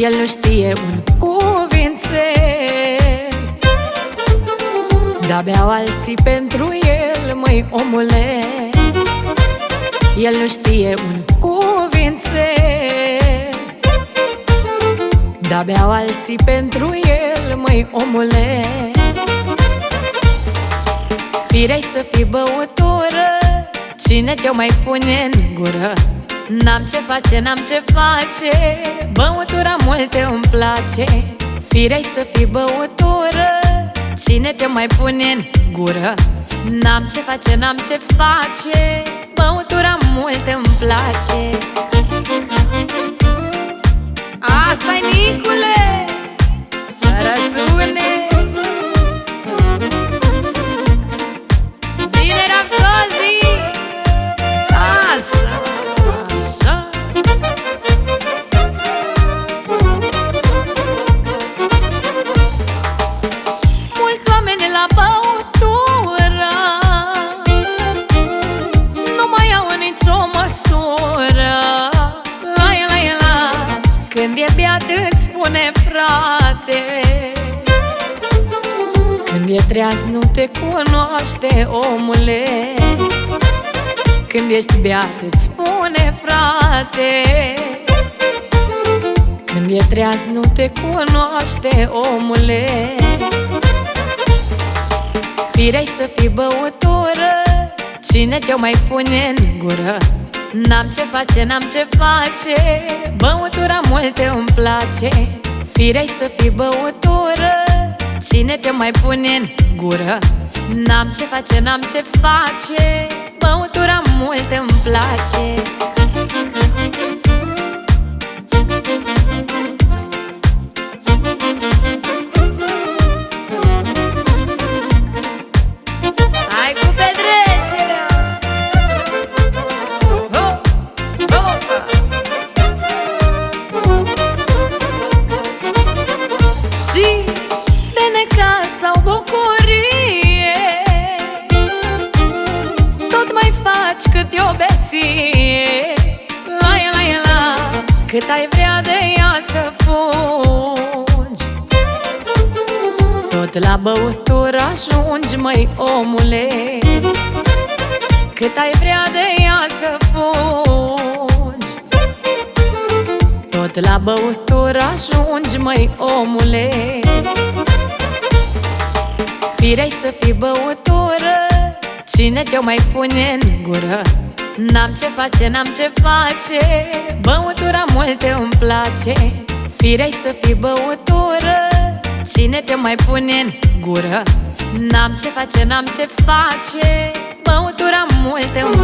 El nu știe un cuvinte, De-abia alții pentru el, măi omule. El nu știe un cuvinte, De-abia alții pentru el, măi omule. Firei să fii băutură Cine te mai pune în gură? N-am ce face, n-am ce face. Băutura multe îmi place. Firei să fii băutură. Cine te mai pune în gură? N-am ce face, n-am ce face. Băutura multe îmi place. Asta-i Nicule Când e beat îți spune frate. Când e treaz nu te cunoaște omule. Când ești beat îți spune frate. Când e treaz nu te cunoaște omule. Firei să fii băutură Cine te-o mai pune în gură? N-am ce face, n-am ce face. Băutura multe îmi place. Firei să fii băutură. Cine te mai pune în gură? N-am ce face, n-am ce face. Băutura multe îmi place sau bucurie. Tot mai faci cât e o beție. La e, la e, la Cât ai vrea de ea să fugi. Tot la băutură ajungi, măi omule. Cât ai vrea de ea să fugi. Tot la băutură ajungi, măi omule Firei să fii băutură. Cine te-o mai pune în gură? N-am ce face, n-am ce face. Băutura multe îmi place. Firei să fii băutură. Cine te mai pune în gură? N-am ce face, n-am ce face. Băutura multe îmi place